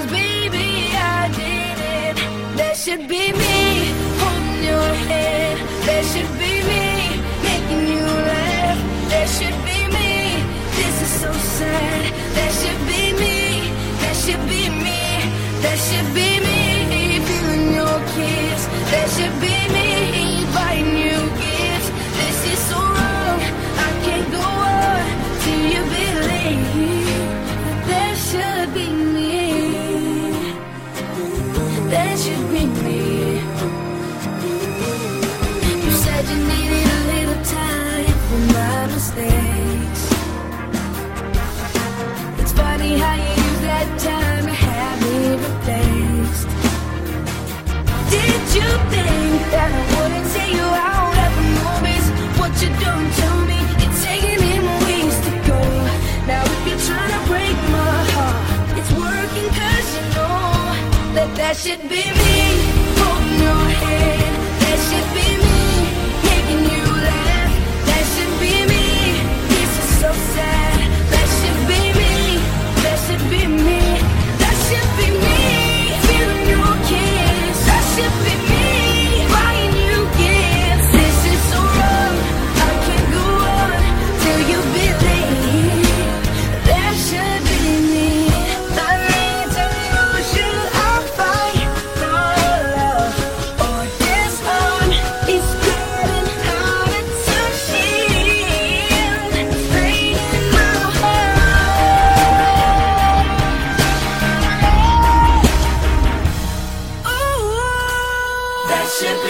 Cause baby, I did it. That should be me holding your hand. That should be me making you laugh. That should be me. This is so sad. That should be me. That should be me. That should be me. Feeling your kiss. That should be that that should be me holding your hand. That should be.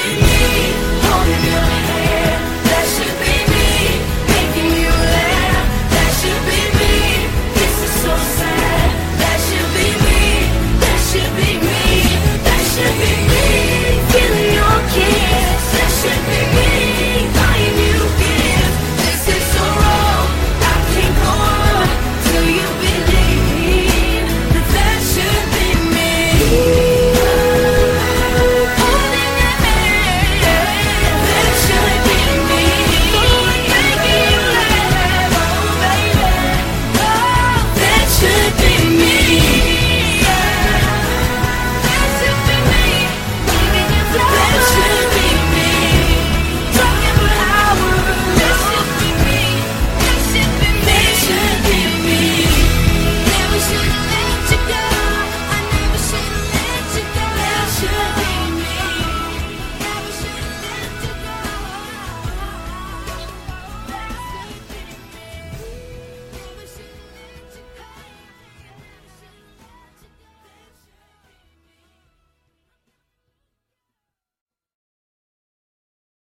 Holding you.